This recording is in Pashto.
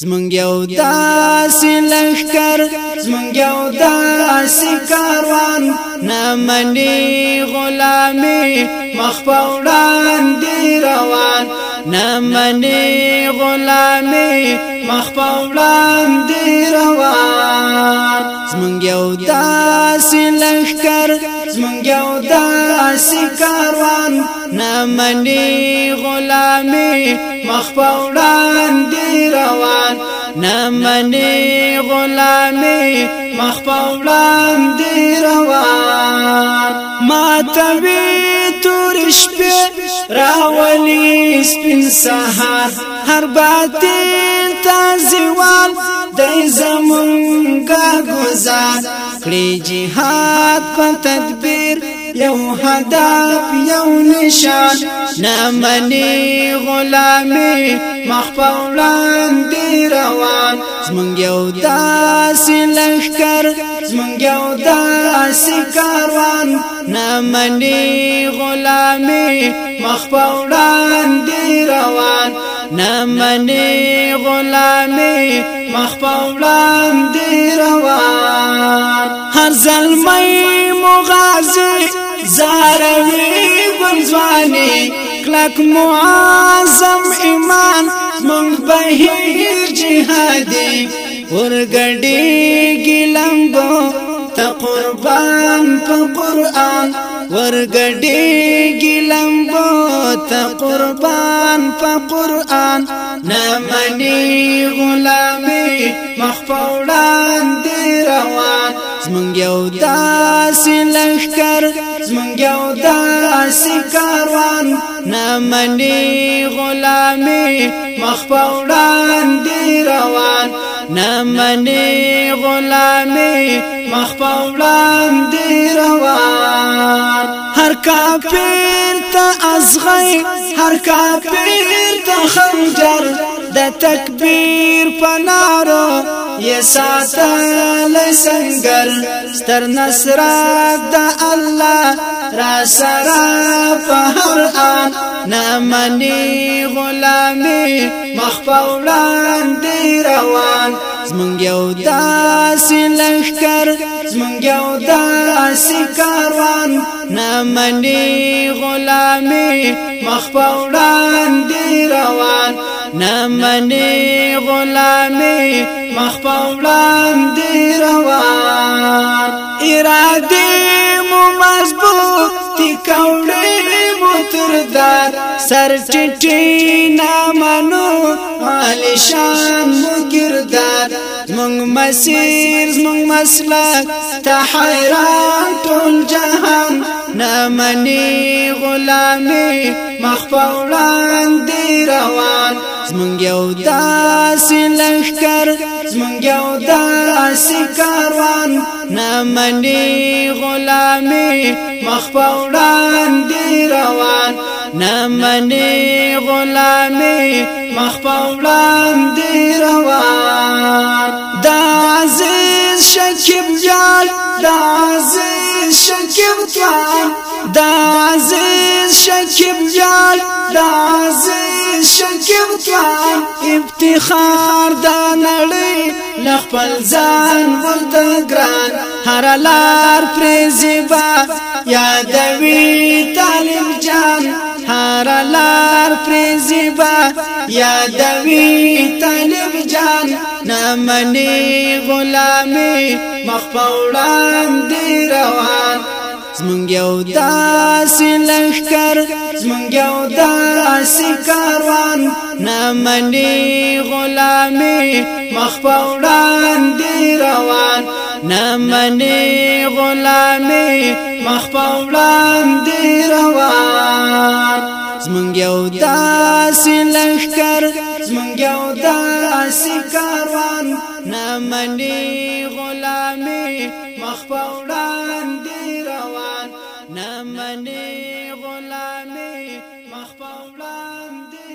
زمونږ یو داسې لښکر زمونږ یو داسې کاروان نامنې غلامي مخ په وړاندې روان نامنې غلامي مخ په وړاندې روان زمونږ یو داسې داسی لخکر زمنگ یو داسی کاروان نمانی غلامی مخپوڑان دی روان نمانی غلامی مخپوڑان دی روان ما توی تور شپې راولي سپین سهار هر باطل تازوال د زمون آزاد کړی جهاد په تدبیر یو هدف یو نشان نامنی غلامی مخپولان دی روان زمونږ یو داسې لښکر زمونږ یو داسې کاروان نامنی غلامی مخپولان دی روان نامنی غلامی مخ په وړاندې روان هر زلمی مغازی زاروی گمزوانی کلک معاظم ایمان من بهیر جهادی ورګډي ګلنګو ته قربان په قران ورګډي ګلنګ ته قربان په قران نه مني غلامي مخ پوڑان دی روان زمونږ یو داسې لشکر زمونږ یو داسې کاروان نه مني غلامي مخ پوڑان دی روان نه مني غلامي مخ پوڑان دی کافر ته ازغی هر کافر ته خنجر د تکبیر پناره یہ ساتل سنگر ستر نصرت دا الله را سرا فهر آن نمانی غلامی مخپولان دی روان زمونږ یو داسې لښکر زمونږ یو داسې کاروان نمانی غلامی مخپولان دی روان نمنی غلامی مخپولان دی روان ارادی مو مضبوط تی کولی متردار سر چټی نامنو عالی شان مو گردار زمونږ مسیر زمونږ مسلک ته حیران ټول جهان نمنی غلامی مخپولان دی روان زمونږ یو داسې لښکر زمونږ یو داسې کاروان نامنې غلامي مخ په وړاندې روان نامنې غلامي مخ په وړاندې روان د عزیز شکیب جان د عزیز شکیب جان د عزیز شکیب جان دازی شکیب جان ابتخار دا نړۍ لخپل ځان ورته ګران هر لار پریزبا یادوي طالب جان هر لار پریزبا یادوي طالب جان نامني غلامي مخ په وړاندې روان زمونږ یو داسې لښکر زمونږ یو داسې کاروان نامنې غلامي مخ په وړاندې روان نامنې غلامي مخ په وړاندې روان زمونږ یو داسې لښکر زمونږ یو داسې کاروان نامنې غلامي مخ په وړاندې منی غلامی مخ په وړاندې